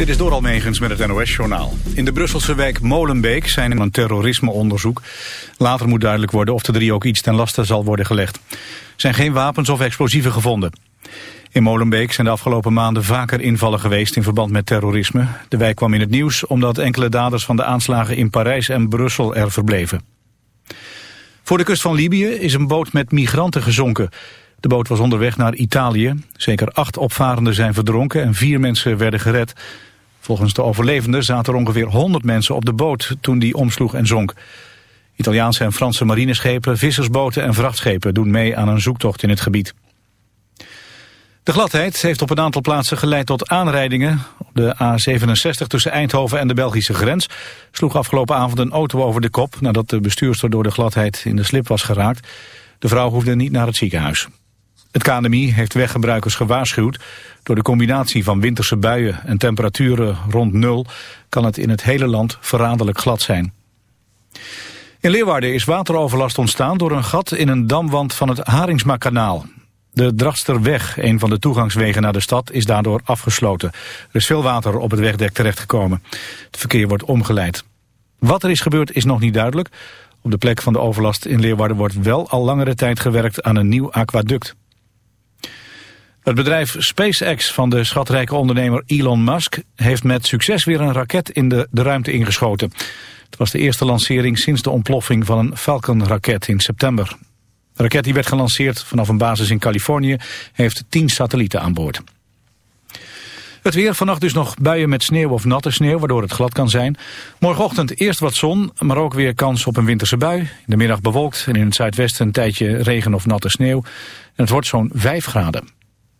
Dit is door Almegens met het NOS-journaal. In de Brusselse wijk Molenbeek zijn een terrorismeonderzoek. Later moet duidelijk worden of de drie ook iets ten laste zal worden gelegd. Er zijn geen wapens of explosieven gevonden. In Molenbeek zijn de afgelopen maanden vaker invallen geweest in verband met terrorisme. De wijk kwam in het nieuws omdat enkele daders van de aanslagen in Parijs en Brussel er verbleven. Voor de kust van Libië is een boot met migranten gezonken. De boot was onderweg naar Italië. Zeker acht opvarenden zijn verdronken en vier mensen werden gered. Volgens de overlevenden zaten er ongeveer 100 mensen op de boot toen die omsloeg en zonk. Italiaanse en Franse marineschepen, vissersboten en vrachtschepen doen mee aan een zoektocht in het gebied. De gladheid heeft op een aantal plaatsen geleid tot aanrijdingen. Op de A67 tussen Eindhoven en de Belgische grens sloeg afgelopen avond een auto over de kop... nadat de bestuurster door de gladheid in de slip was geraakt. De vrouw hoefde niet naar het ziekenhuis. Het KNMI heeft weggebruikers gewaarschuwd. Door de combinatie van winterse buien en temperaturen rond nul... kan het in het hele land verraderlijk glad zijn. In Leeuwarden is wateroverlast ontstaan door een gat in een damwand van het Haringsmakanaal. De Drachsterweg, een van de toegangswegen naar de stad, is daardoor afgesloten. Er is veel water op het wegdek terechtgekomen. Het verkeer wordt omgeleid. Wat er is gebeurd is nog niet duidelijk. Op de plek van de overlast in Leeuwarden wordt wel al langere tijd gewerkt aan een nieuw aquaduct. Het bedrijf SpaceX van de schatrijke ondernemer Elon Musk... heeft met succes weer een raket in de, de ruimte ingeschoten. Het was de eerste lancering sinds de ontploffing van een Falcon-raket in september. De raket die werd gelanceerd vanaf een basis in Californië... heeft 10 satellieten aan boord. Het weer, vannacht dus nog buien met sneeuw of natte sneeuw, waardoor het glad kan zijn. Morgenochtend eerst wat zon, maar ook weer kans op een winterse bui. In de middag bewolkt en in het zuidwesten een tijdje regen of natte sneeuw. En het wordt zo'n 5 graden.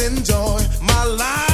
enjoy my life.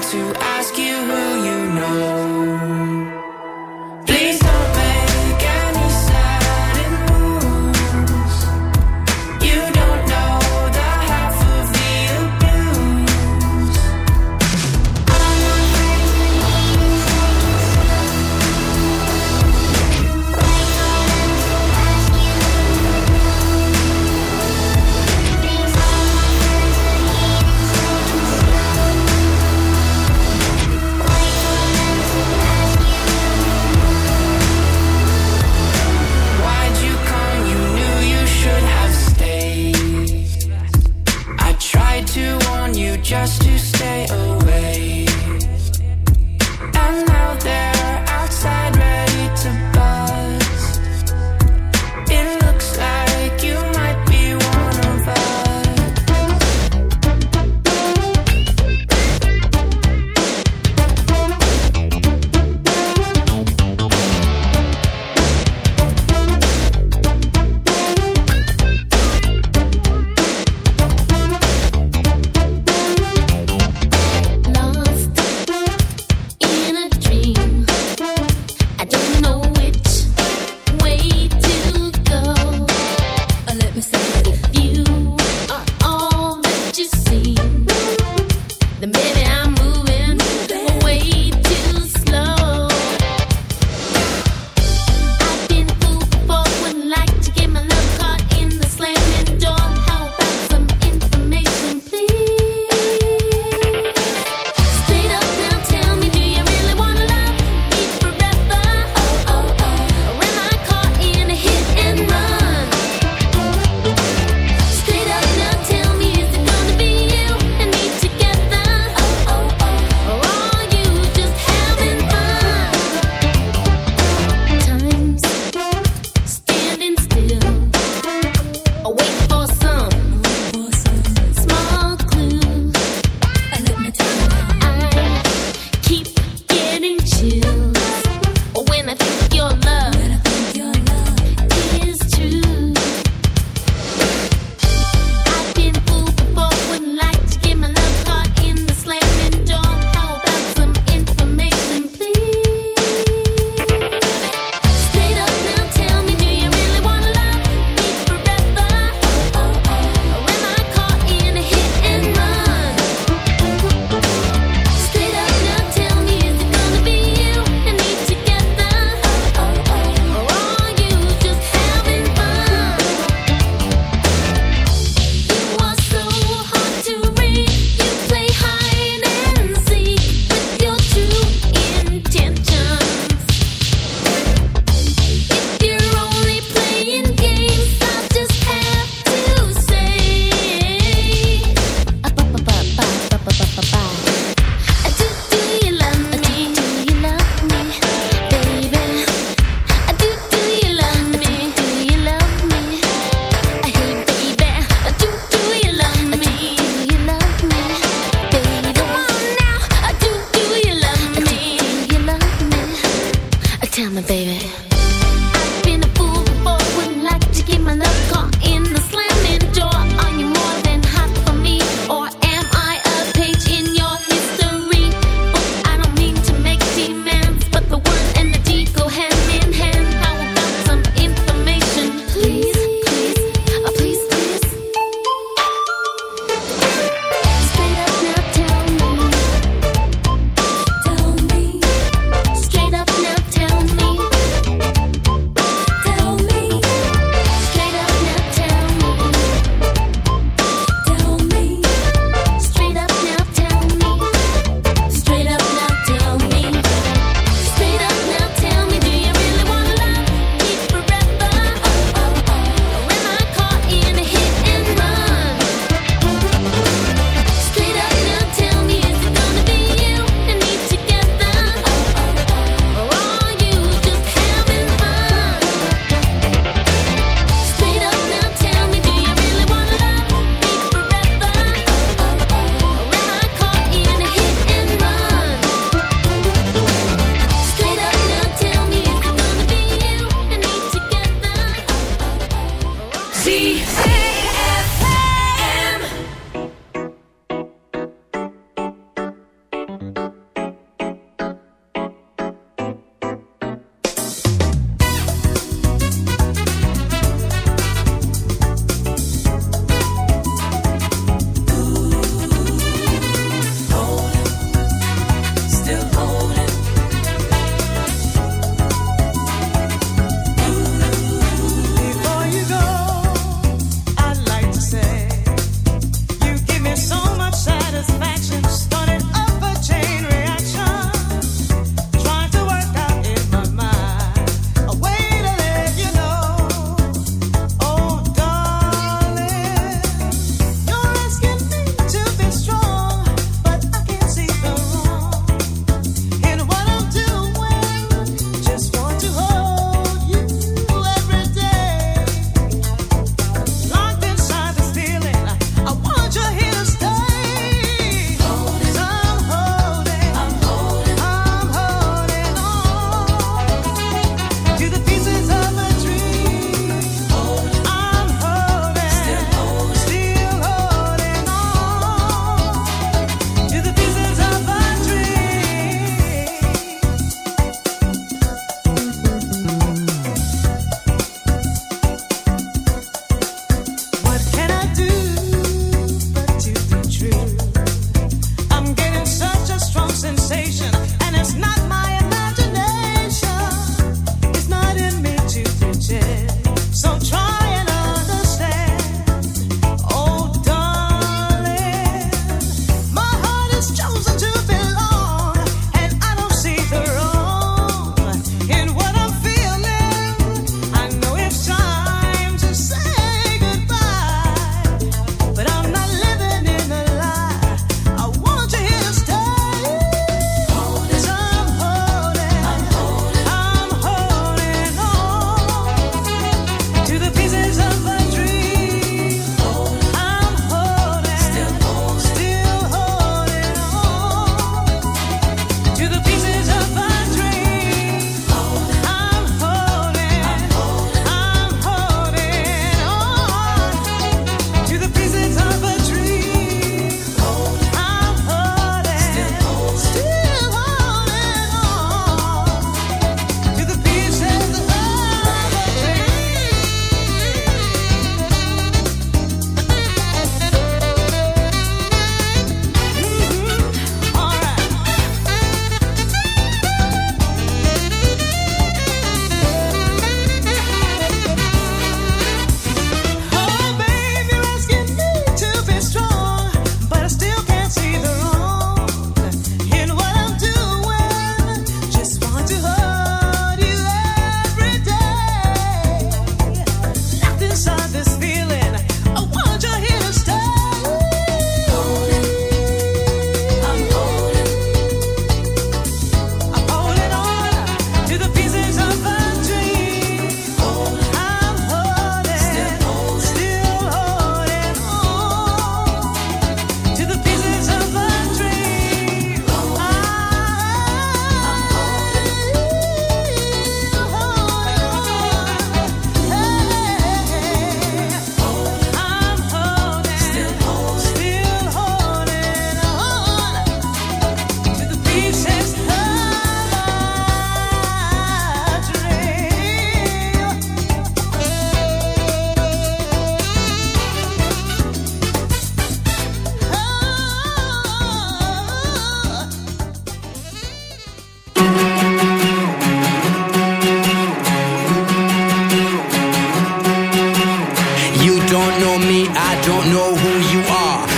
to ask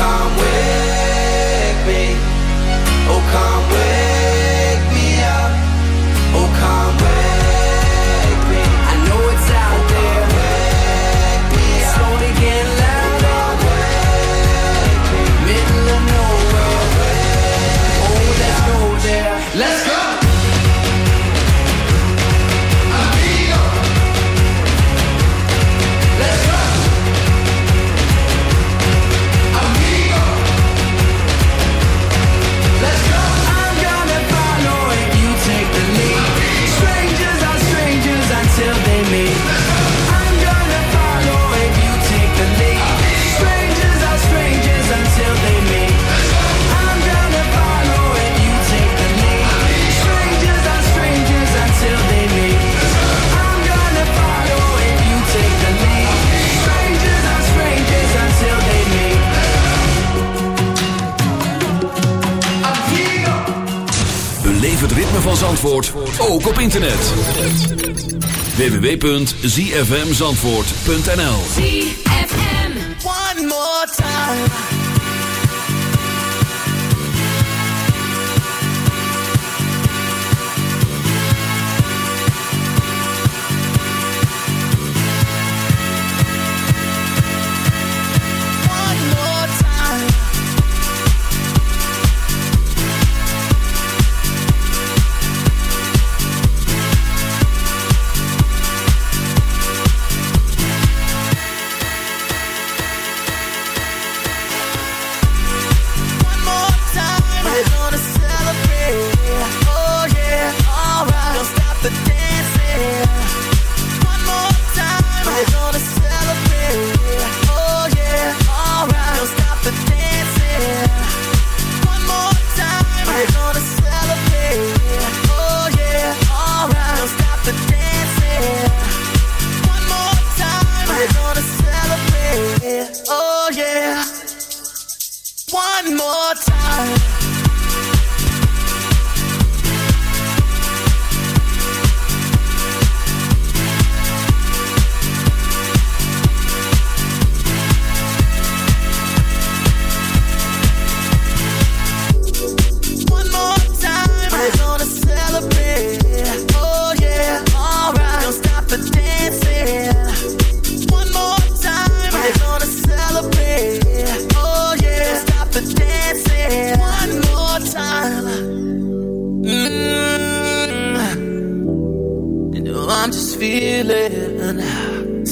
Ook op internet. www.zfmzandvoort.nl ZFM One more time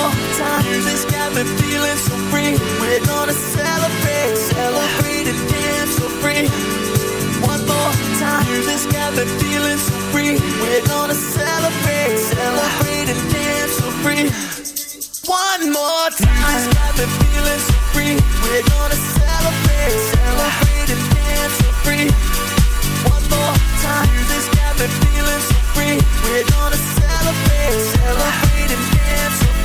more time. Got me feeling so free. We're gonna celebrate, celebrate and dance so free. One more time. Music's got me feeling so free. We're gonna celebrate, celebrate and dance free. One more time. Got me feeling so free. We're gonna celebrate, celebrate and dance free. One more time. Feeling so free. We're gonna celebrate, celebrate and dance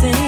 dancing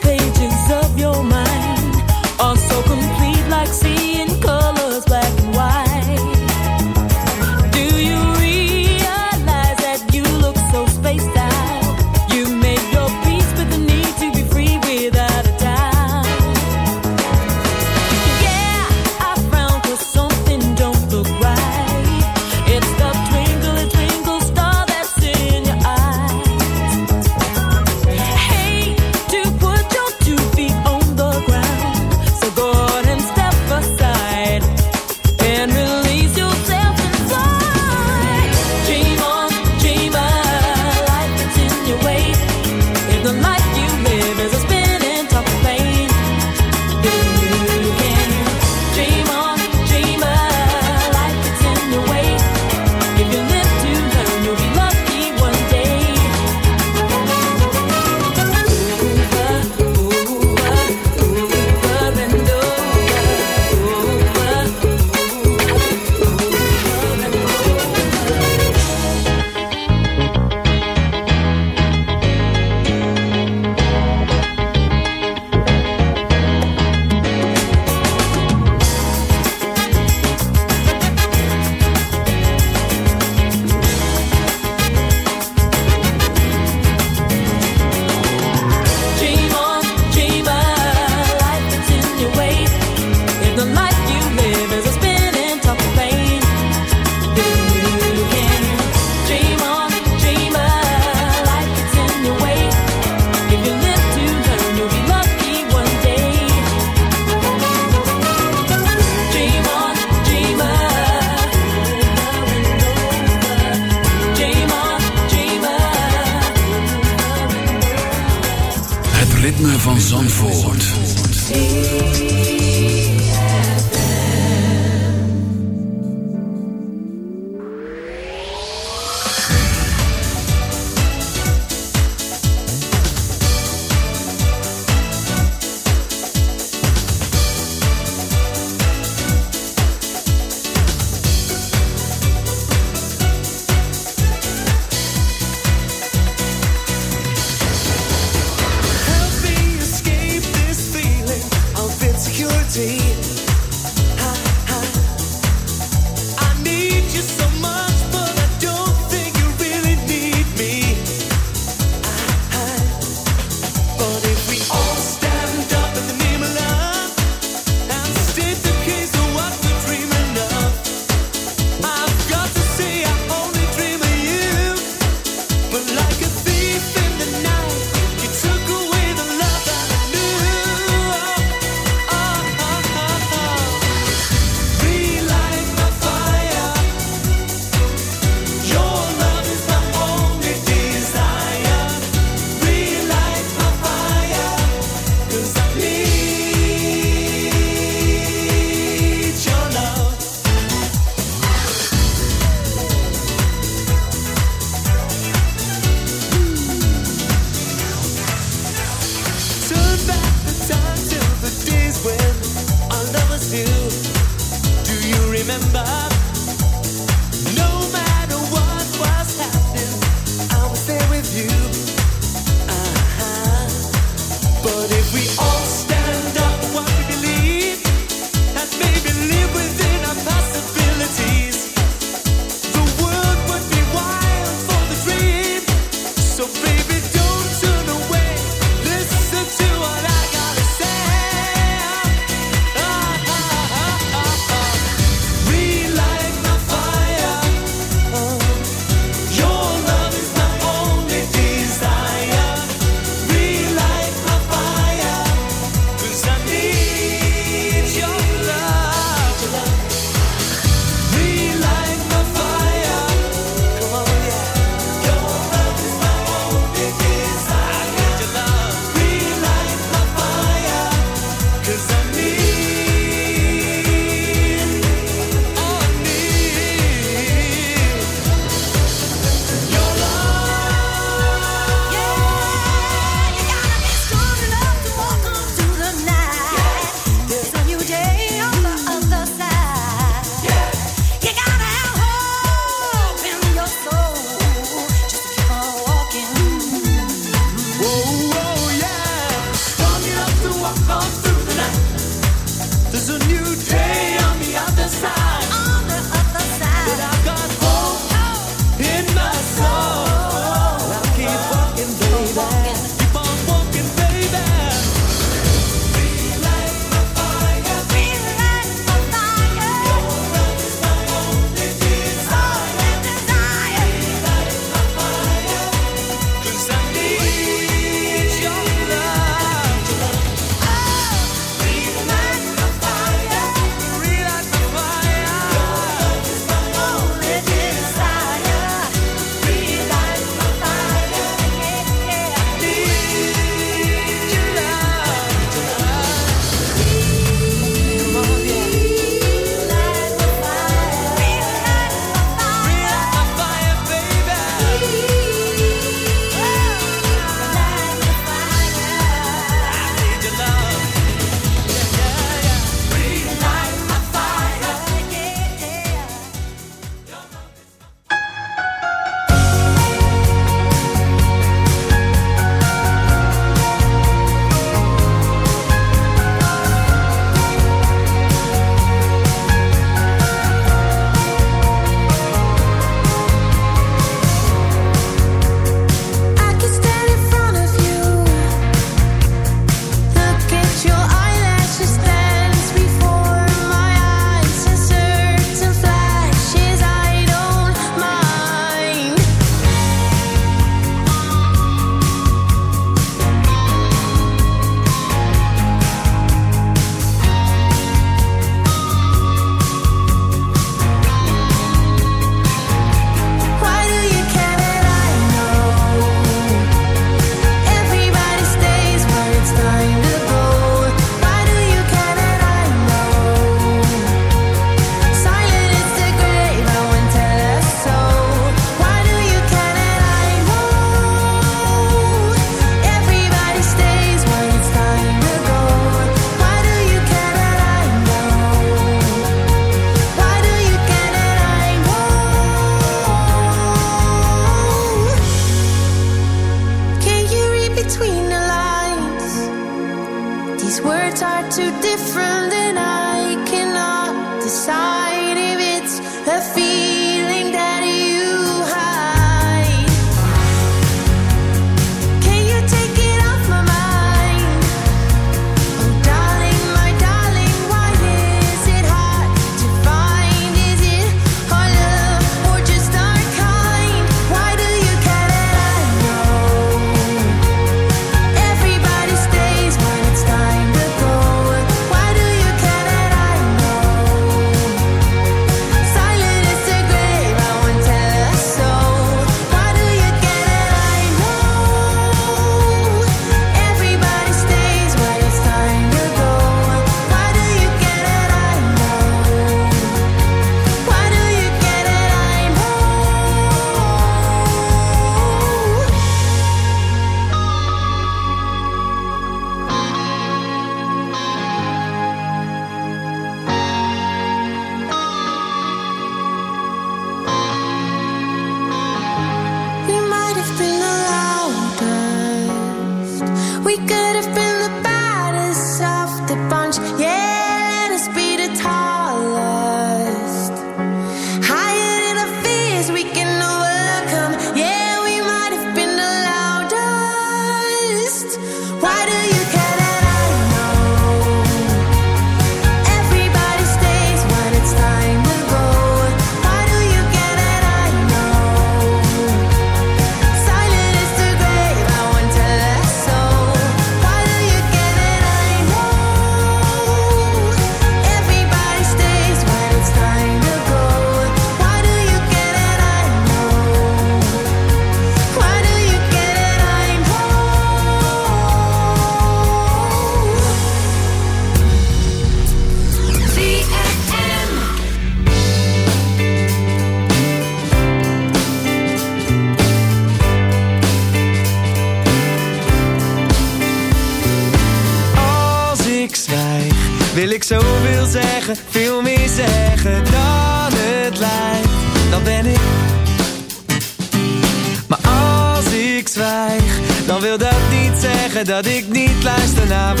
dat ik niet luister naar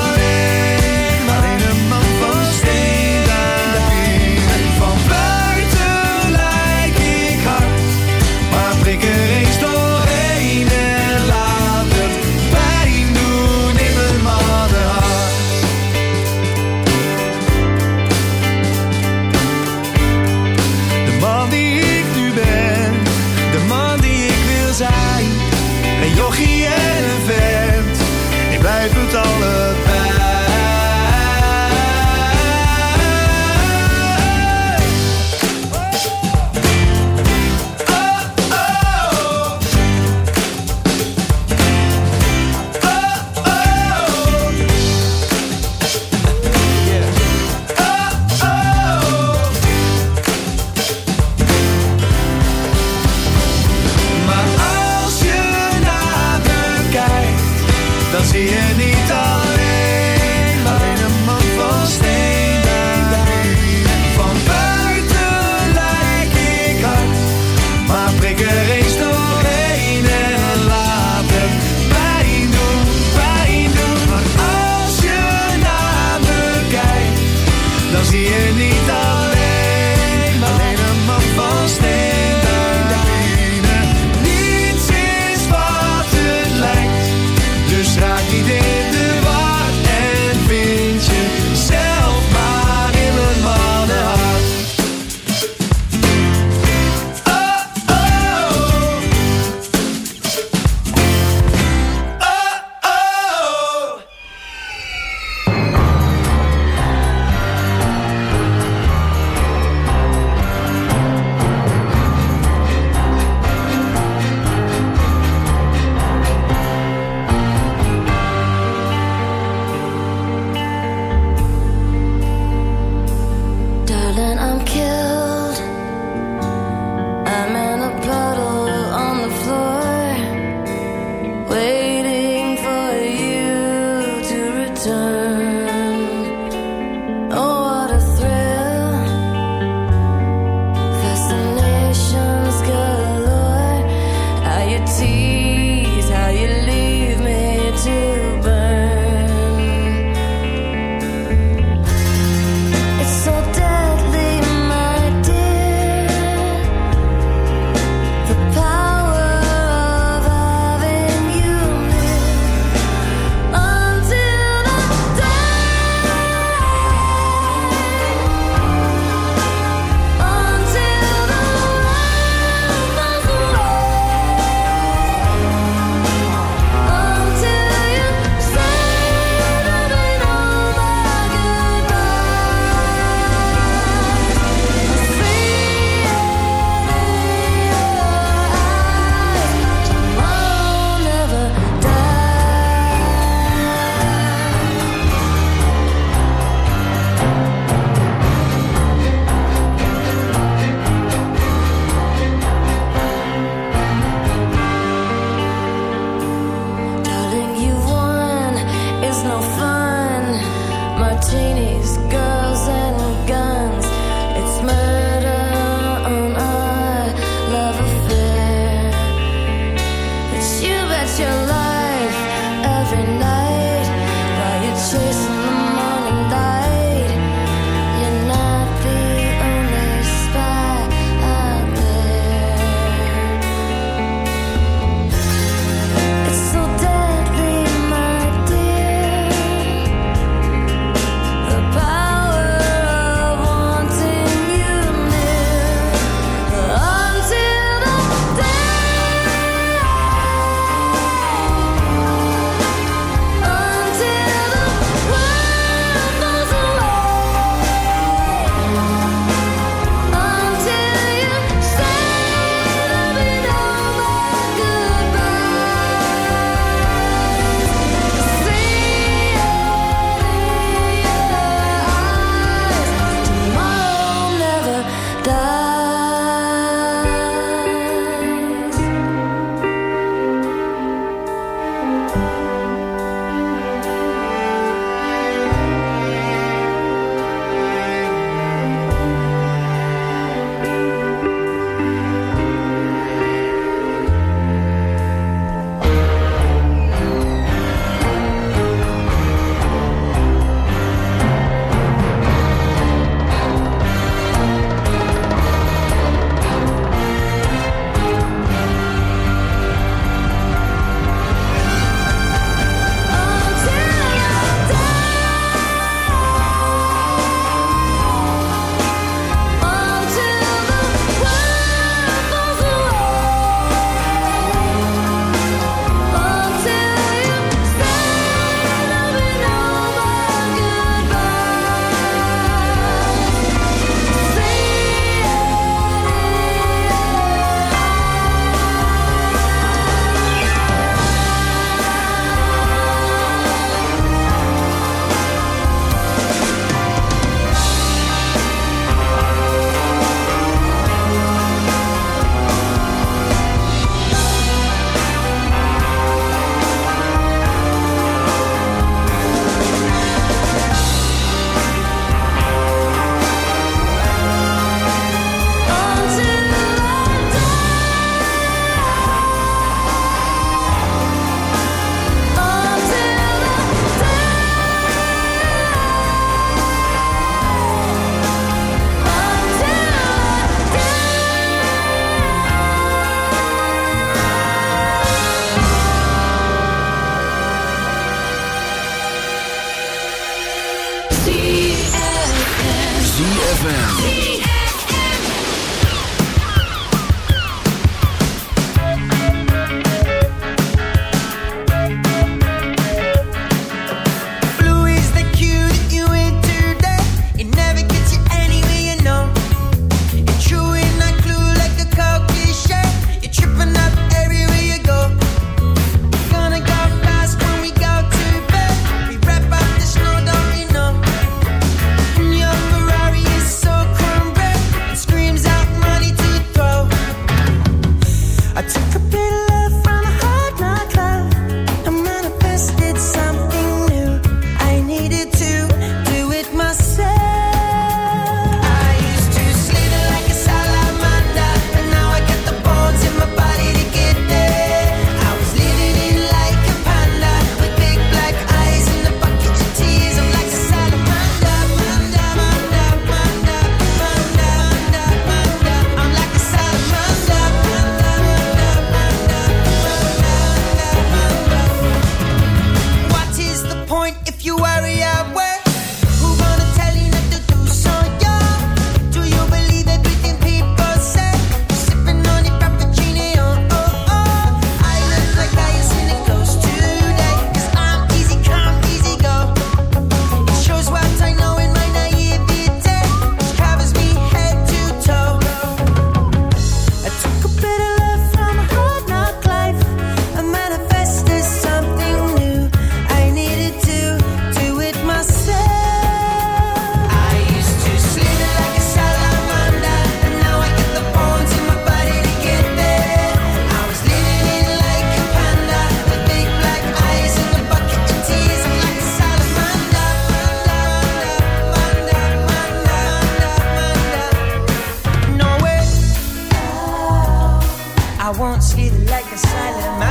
I won't see the light, of I